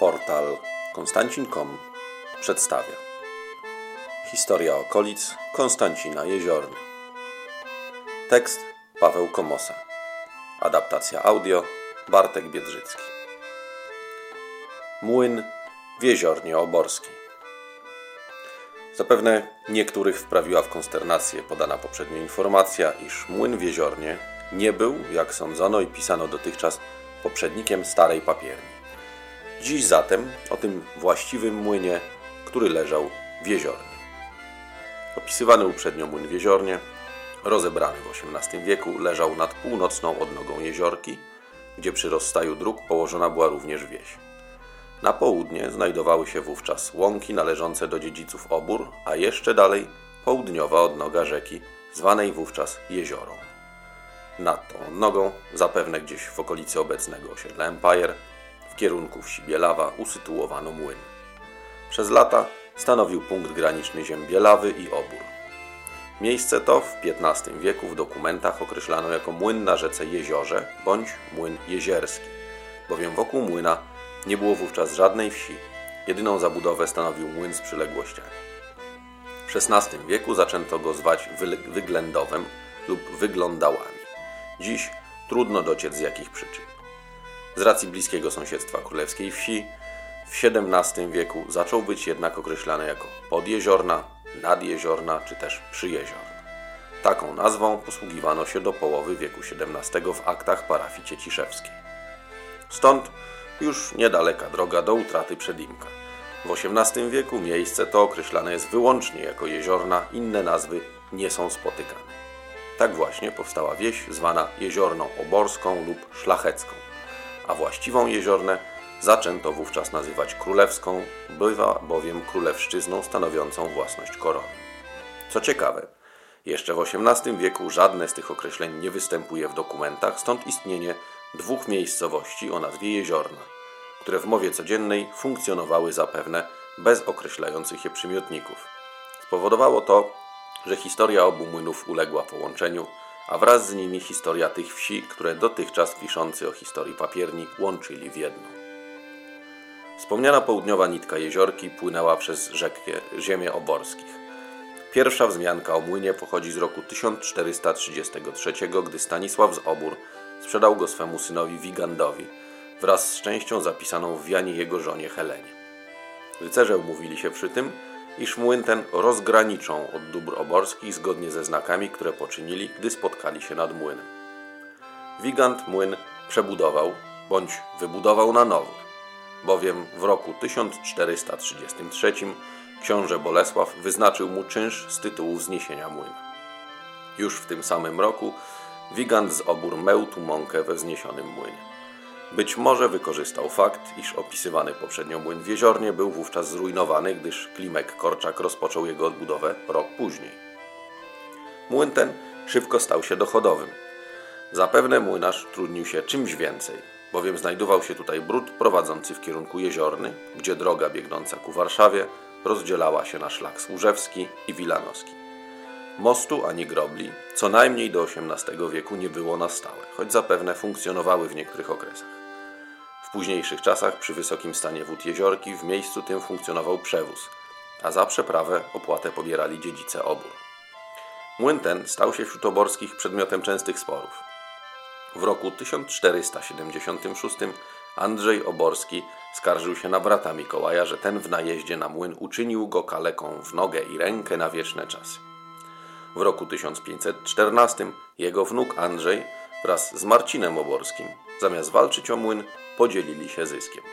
Portal Konstancin.com przedstawia. Historia okolic Konstancina Jeziorny. Tekst Paweł Komosa. Adaptacja audio Bartek Biedrzycki. Młyn w Jeziornie Oborskiej. Zapewne niektórych wprawiła w konsternację podana poprzednio informacja, iż młyn w Jeziornie nie był, jak sądzono i pisano dotychczas, poprzednikiem starej papierni. Dziś zatem o tym właściwym młynie, który leżał w jeziornie. Opisywany uprzednio młyn w jeziornie, rozebrany w XVIII wieku, leżał nad północną odnogą jeziorki, gdzie przy rozstaju dróg położona była również wieś. Na południe znajdowały się wówczas łąki należące do dziedziców Obór, a jeszcze dalej południowa odnoga rzeki, zwanej wówczas Jeziorą. Nad tą odnogą, zapewne gdzieś w okolicy obecnego osiedla Empire, w kierunku wsi Bielawa usytuowano młyn. Przez lata stanowił punkt graniczny ziem Bielawy i Obór. Miejsce to w XV wieku w dokumentach określano jako młyn na rzece Jeziorze bądź młyn jezierski, bowiem wokół młyna nie było wówczas żadnej wsi. Jedyną zabudowę stanowił młyn z przyległościami. W XVI wieku zaczęto go zwać Wyględowem lub Wyglądałami. Dziś trudno dociec z jakich przyczyn. Z racji bliskiego sąsiedztwa królewskiej wsi, w XVII wieku zaczął być jednak określany jako podjeziorna, nadjeziorna czy też przyjeziorna. Taką nazwą posługiwano się do połowy wieku XVII w aktach parafii cieciszewskiej. Stąd już niedaleka droga do utraty przedimka. W XVIII wieku miejsce to określane jest wyłącznie jako jeziorna, inne nazwy nie są spotykane. Tak właśnie powstała wieś zwana Jeziorną Oborską lub Szlachecką a właściwą jeziornę zaczęto wówczas nazywać królewską, bywa bowiem królewszczyzną stanowiącą własność korony. Co ciekawe, jeszcze w XVIII wieku żadne z tych określeń nie występuje w dokumentach, stąd istnienie dwóch miejscowości o nazwie Jeziorna, które w mowie codziennej funkcjonowały zapewne bez określających je przymiotników. Spowodowało to, że historia obu młynów uległa połączeniu, a wraz z nimi historia tych wsi, które dotychczas piszący o historii papierni łączyli w jedną. Wspomniana południowa nitka jeziorki płynęła przez rzekę ziemię oborskich. Pierwsza wzmianka o młynie pochodzi z roku 1433, gdy Stanisław z Obór sprzedał go swemu synowi Wigandowi wraz z częścią zapisaną w wianie jego żonie Helenie. Rycerze umówili się przy tym, iż młyn ten rozgraniczą od dóbr oborskich zgodnie ze znakami, które poczynili, gdy spotkali się nad młynem. Wigand młyn przebudował bądź wybudował na nowo, bowiem w roku 1433 książę Bolesław wyznaczył mu czynsz z tytułu wzniesienia młyna. Już w tym samym roku Wigand z obór meł mąkę we wzniesionym młynie. Być może wykorzystał fakt, iż opisywany poprzednio młyn w Jeziornie był wówczas zrujnowany, gdyż Klimek Korczak rozpoczął jego odbudowę rok później. Młyn ten szybko stał się dochodowym. Zapewne młynarz trudnił się czymś więcej, bowiem znajdował się tutaj brud prowadzący w kierunku Jeziorny, gdzie droga biegnąca ku Warszawie rozdzielała się na szlak Służewski i Wilanowski. Mostu ani grobli co najmniej do XVIII wieku nie było na stałe, choć zapewne funkcjonowały w niektórych okresach. W późniejszych czasach przy wysokim stanie wód jeziorki w miejscu tym funkcjonował przewóz, a za przeprawę opłatę pobierali dziedzice obór. Młyn ten stał się wśród oborskich przedmiotem częstych sporów. W roku 1476 Andrzej Oborski skarżył się na brata Mikołaja, że ten w najeździe na młyn uczynił go kaleką w nogę i rękę na wieczne czasy. W roku 1514 jego wnuk Andrzej wraz z Marcinem Oborskim, zamiast walczyć o młyn, podzielili się zyskiem.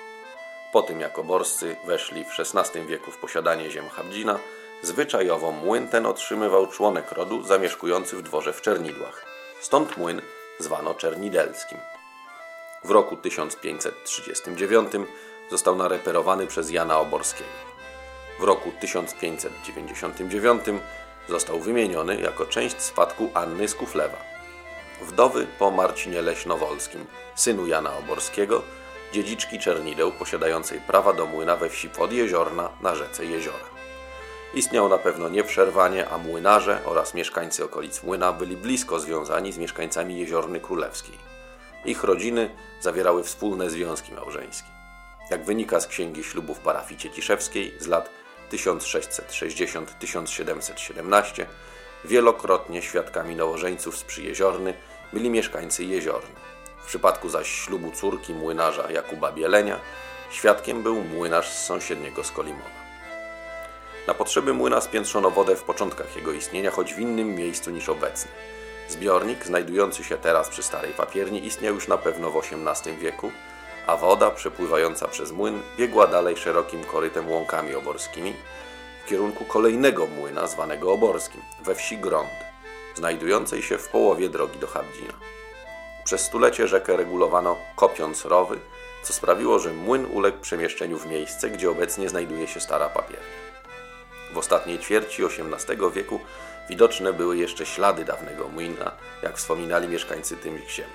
Po tym jak oborscy weszli w XVI wieku w posiadanie ziem Habdzina, zwyczajowo młyn ten otrzymywał członek rodu zamieszkujący w dworze w Czernidłach. Stąd młyn zwano Czernidelskim. W roku 1539 został nareperowany przez Jana Oborskiego. W roku 1599 został wymieniony jako część spadku Anny z Kuflewa. Wdowy po Marcinie Leśnowolskim, synu Jana Oborskiego, dziedziczki Czernideł posiadającej prawa do młyna we wsi Podjeziorna na rzece Jeziora. Istniał na pewno nieprzerwanie, a młynarze oraz mieszkańcy okolic młyna byli blisko związani z mieszkańcami Jeziorny Królewskiej. Ich rodziny zawierały wspólne związki małżeńskie. Jak wynika z Księgi Ślubów Parafii Cieciszewskiej z lat 1660-1717, wielokrotnie świadkami nowożeńców z Przyjeziorny byli mieszkańcy Jeziorny. W przypadku zaś ślubu córki młynarza Jakuba Bielenia, świadkiem był młynarz z sąsiedniego Skolimowa. Na potrzeby młyna spiętrzono wodę w początkach jego istnienia, choć w innym miejscu niż obecnie. Zbiornik, znajdujący się teraz przy Starej Papierni, istniał już na pewno w XVIII wieku, a woda przepływająca przez młyn biegła dalej szerokim korytem łąkami oborskimi w kierunku kolejnego młyna zwanego Oborskim, we wsi Grąd, znajdującej się w połowie drogi do Habdzina. Przez stulecie rzekę regulowano kopiąc rowy, co sprawiło, że młyn uległ przemieszczeniu w miejsce, gdzie obecnie znajduje się Stara Papiernia. W ostatniej ćwierci XVIII wieku widoczne były jeszcze ślady dawnego młyna, jak wspominali mieszkańcy tych ziem.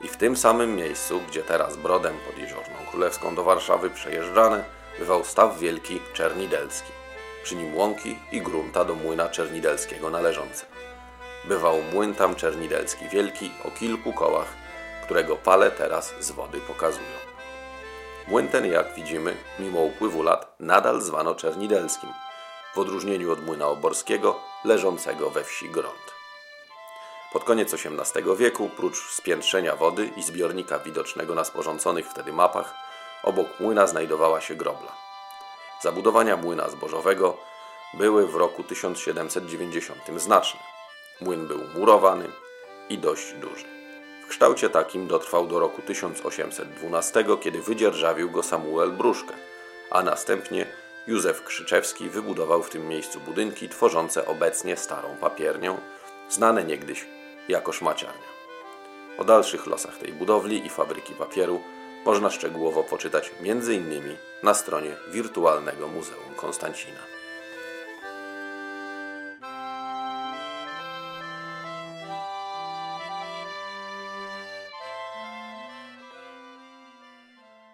I w tym samym miejscu, gdzie teraz brodem pod Jeziorną Królewską do Warszawy przejeżdżane, bywał staw wielki czernidelski, przy nim łąki i grunta do młyna czernidelskiego należące. Bywał młyn tam czernidelski wielki o kilku kołach, którego pale teraz z wody pokazują. Młyn ten, jak widzimy, mimo upływu lat, nadal zwano czernidelskim – w odróżnieniu od młyna oborskiego leżącego we wsi Grąd. Pod koniec XVIII wieku, prócz spiętrzenia wody i zbiornika widocznego na sporządzonych wtedy mapach, obok młyna znajdowała się grobla. Zabudowania młyna zbożowego były w roku 1790 znaczne. Młyn był murowany i dość duży. W kształcie takim dotrwał do roku 1812, kiedy wydzierżawił go Samuel Bruszkę, a następnie Józef Krzyczewski wybudował w tym miejscu budynki tworzące obecnie starą papiernię, znane niegdyś jako szmaciarnia. O dalszych losach tej budowli i fabryki papieru można szczegółowo poczytać m.in. na stronie Wirtualnego Muzeum Konstancina.